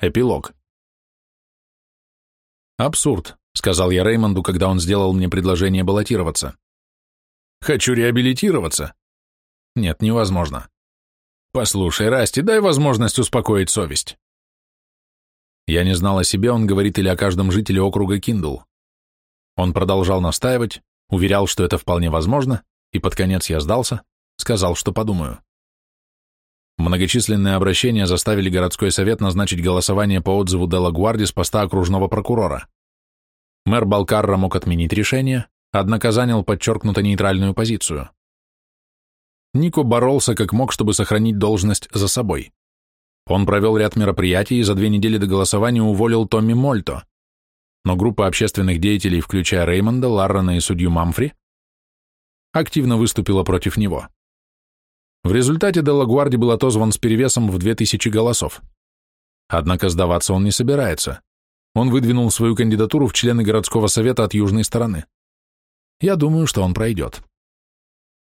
Эпилог. «Абсурд», — сказал я Реймонду, когда он сделал мне предложение баллотироваться. «Хочу реабилитироваться». «Нет, невозможно». «Послушай, Расти, дай возможность успокоить совесть». Я не знал о себе, он говорит или о каждом жителе округа Киндл. Он продолжал настаивать, уверял, что это вполне возможно, и под конец я сдался, сказал, что подумаю. Многочисленные обращения заставили городской совет назначить голосование по отзыву Делла Гуарди с поста окружного прокурора. Мэр Балкарра мог отменить решение, однако занял подчеркнуто нейтральную позицию. Нико боролся как мог, чтобы сохранить должность за собой. Он провел ряд мероприятий и за две недели до голосования уволил Томми Мольто. Но группа общественных деятелей, включая Реймонда, Ларрена и судью Мамфри, активно выступила против него. В результате Делагуарди был отозван с перевесом в 2000 голосов. Однако сдаваться он не собирается. Он выдвинул свою кандидатуру в члены городского совета от южной стороны. Я думаю, что он пройдет.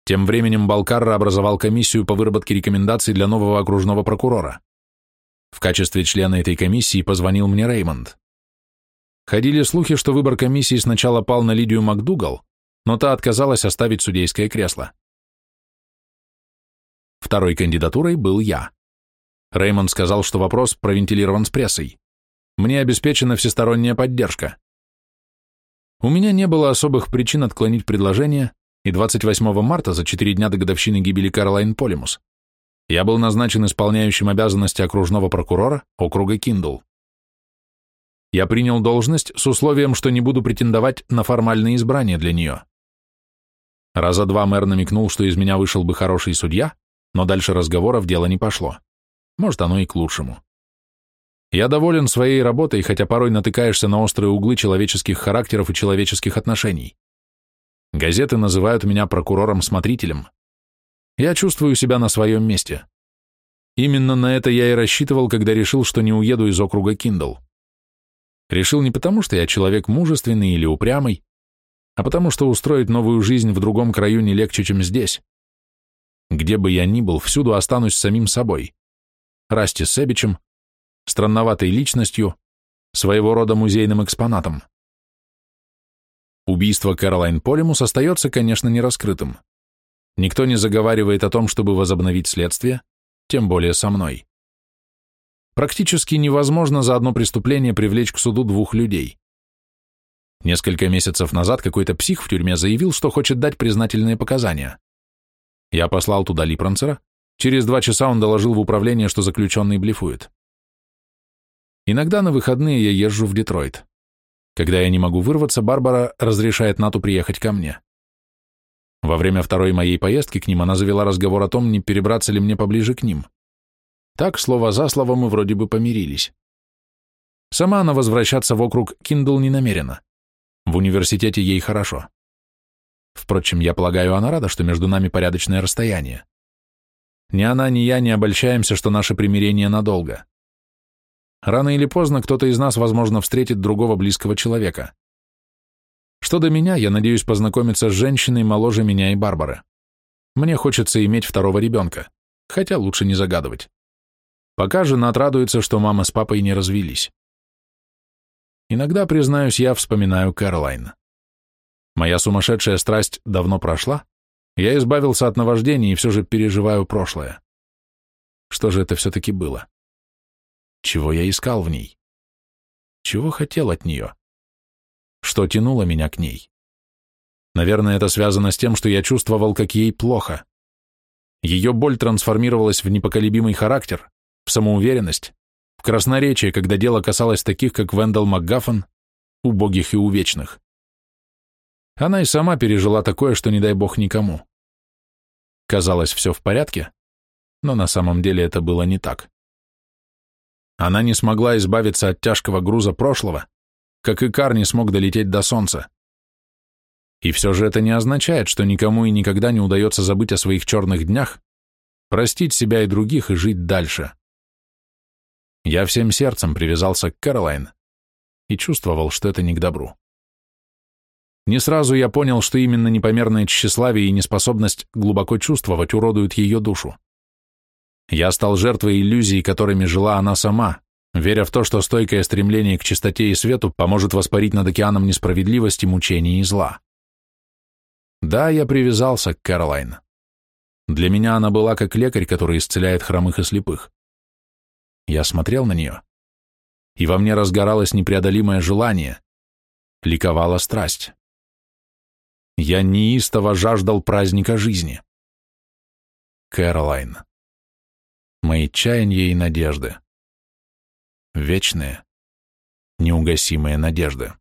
Тем временем Балкарра образовал комиссию по выработке рекомендаций для нового окружного прокурора. В качестве члена этой комиссии позвонил мне Реймонд. Ходили слухи, что выбор комиссии сначала пал на Лидию МакДугал, но та отказалась оставить судейское кресло. Второй кандидатурой был я. Реймонд сказал, что вопрос провентилирован с прессой. Мне обеспечена всесторонняя поддержка. У меня не было особых причин отклонить предложение, и 28 марта, за четыре дня до годовщины гибели Каролайн Полимус, я был назначен исполняющим обязанности окружного прокурора округа Киндл. Я принял должность с условием, что не буду претендовать на формальное избрание для нее. Раза два мэр намекнул, что из меня вышел бы хороший судья, но дальше разговоров дело не пошло. Может, оно и к лучшему. Я доволен своей работой, хотя порой натыкаешься на острые углы человеческих характеров и человеческих отношений. Газеты называют меня прокурором-смотрителем. Я чувствую себя на своем месте. Именно на это я и рассчитывал, когда решил, что не уеду из округа Киндл. Решил не потому, что я человек мужественный или упрямый, а потому что устроить новую жизнь в другом краю не легче, чем здесь. Где бы я ни был, всюду останусь самим собой. Расти Себичем, странноватой личностью, своего рода музейным экспонатом. Убийство Кэролайн Полимус остается, конечно, нераскрытым. Никто не заговаривает о том, чтобы возобновить следствие, тем более со мной. Практически невозможно за одно преступление привлечь к суду двух людей. Несколько месяцев назад какой-то псих в тюрьме заявил, что хочет дать признательные показания. Я послал туда Липранцера. Через два часа он доложил в управление, что заключенный блефует. Иногда на выходные я езжу в Детройт. Когда я не могу вырваться, Барбара разрешает Нату приехать ко мне. Во время второй моей поездки к ним она завела разговор о том, не перебраться ли мне поближе к ним. Так, слово за слово, мы вроде бы помирились. Сама она возвращаться в округ Киндл не намерена. В университете ей хорошо. Впрочем, я полагаю, она рада, что между нами порядочное расстояние. Ни она, ни я не обольщаемся, что наше примирение надолго. Рано или поздно кто-то из нас, возможно, встретит другого близкого человека. Что до меня, я надеюсь познакомиться с женщиной моложе меня и Барбары. Мне хочется иметь второго ребенка, хотя лучше не загадывать. Пока жена отрадуется, что мама с папой не развелись. Иногда, признаюсь, я вспоминаю Кэролайн. Моя сумасшедшая страсть давно прошла, я избавился от наваждений и все же переживаю прошлое. Что же это все-таки было? Чего я искал в ней? Чего хотел от нее? Что тянуло меня к ней? Наверное, это связано с тем, что я чувствовал, как ей плохо. Ее боль трансформировалась в непоколебимый характер, в самоуверенность, в красноречие, когда дело касалось таких, как Вендел МакГаффан, убогих и увечных. Она и сама пережила такое, что не дай бог никому. Казалось, все в порядке, но на самом деле это было не так. Она не смогла избавиться от тяжкого груза прошлого, как и Кар не смог долететь до солнца. И все же это не означает, что никому и никогда не удается забыть о своих черных днях, простить себя и других и жить дальше. Я всем сердцем привязался к Кэролайн и чувствовал, что это не к добру. Не сразу я понял, что именно непомерное тщеславие и неспособность глубоко чувствовать уродуют ее душу. Я стал жертвой иллюзий, которыми жила она сама, веря в то, что стойкое стремление к чистоте и свету поможет воспарить над океаном несправедливости, мучений и зла. Да, я привязался к Кэролайн. Для меня она была как лекарь, который исцеляет хромых и слепых. Я смотрел на нее, и во мне разгоралось непреодолимое желание, ликовала страсть. Я неистово жаждал праздника жизни. Кэролайн. Мои чаяния и надежды. Вечные, неугасимые надежды.